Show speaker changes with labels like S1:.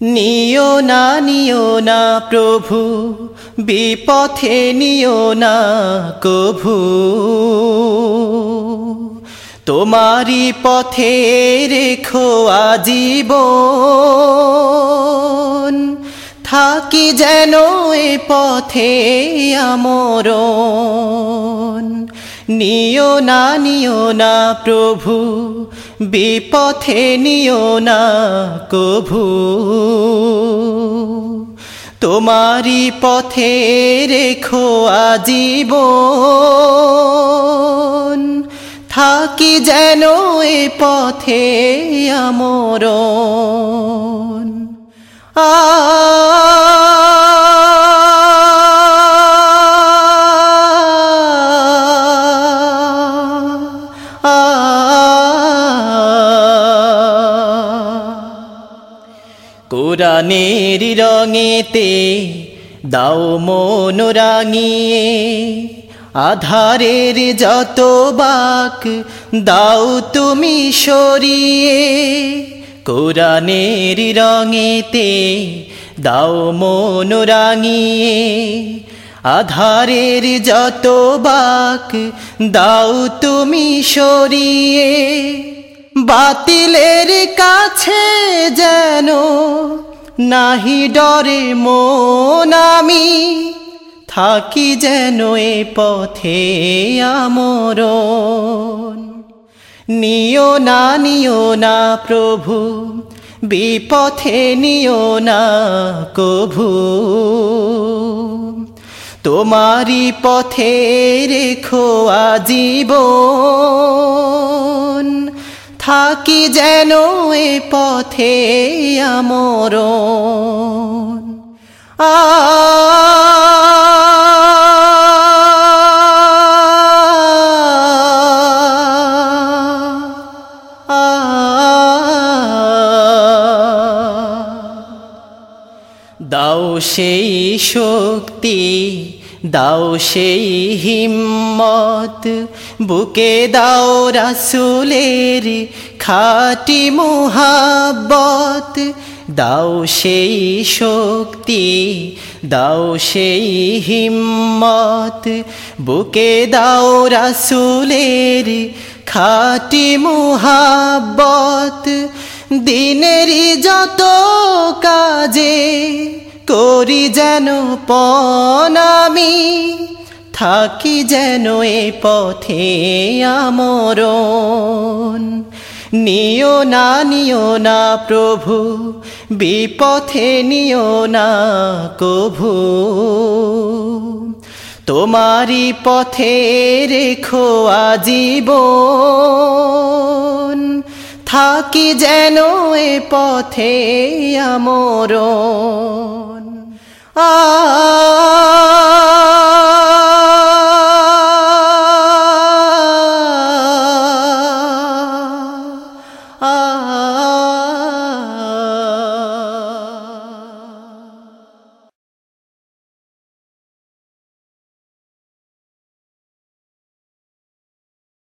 S1: নিও না নিও না প্রভু, বিপথে নিও না কভু। তোমারি পথে রেখো আজীবন, থাকি যেন এ পথে আমরণ। নিও না নিও না প্রভু বিপথে নিও না কভু। তোমারি পথে রেখো আজীবন। থাকি যেন এ পথে আমরণ। আ কোরআনের রঙেতে দাও মন রাঙিয়ে, আধারের যত বাক দাও তুমি সরিয়ে, কোরআনের রঙেতে দাও মন রাঙিয়ে, আধারের যত বাক দাও তুমি সরিয়ে, বাতিলের কাছে যেন নাহি ডরে মন আমি, থাকি যেন এ পথে আমর নিও না নিও না প্রভু, বিপথে নিও না কভু। তোমারি পথে রেখো আজীবন থাকি যেন এ পথে আমর আ। দাও সেই শক্তি দাও সেই হিম্মত, বুকে দাও রাসুলের খাটি মুহাব্বত। দাও সেই শক্তি, দাও সেই হিম্মত, বুকে দাও রাসুলের খাটি মুহাব্বত। দিনেরই যত কাজে করি যেন পনামি থাকি যেন এ পথে আমরণ। নিও না নিও না প্রভু, বিপথে নিও না কভু। তোমারি পথে রেখো আজীবন। থাকি যেন এ পথে আমরণ। আ